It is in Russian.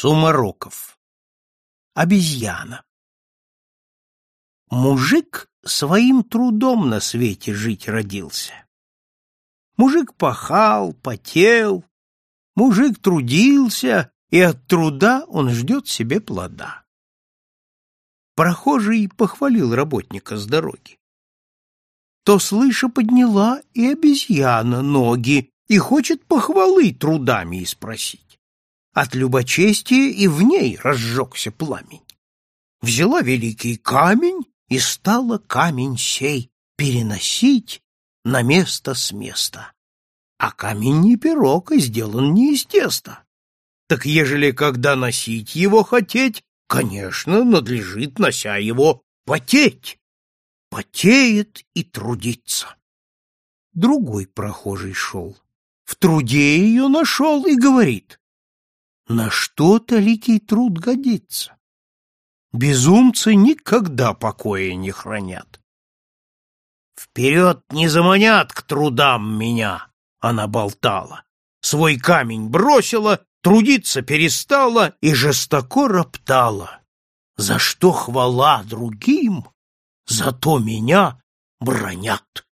Сумароков. Обезьяна. Мужик своим трудом на свете жить родился. Мужик пахал, потел, мужик трудился, и от труда он ждет себе плода. Прохожий похвалил работника с дороги. То, слыша, подняла и обезьяна ноги и хочет похвалы трудами и спросить. От любочестия и в ней разжегся пламень. Взяла великий камень и стала камень сей переносить на место с места. А камень не пирог и сделан не из теста. Так ежели когда носить его хотеть, конечно, надлежит, нося его, потеть. Потеет и трудится. Другой прохожий шел. В труде ее нашел и говорит на что толикий труд годится. Безумцы никогда покоя не хранят. «Вперед не заманят к трудам меня!» — она болтала. Свой камень бросила, трудиться перестала и жестоко роптала. За что хвала другим, зато меня бронят.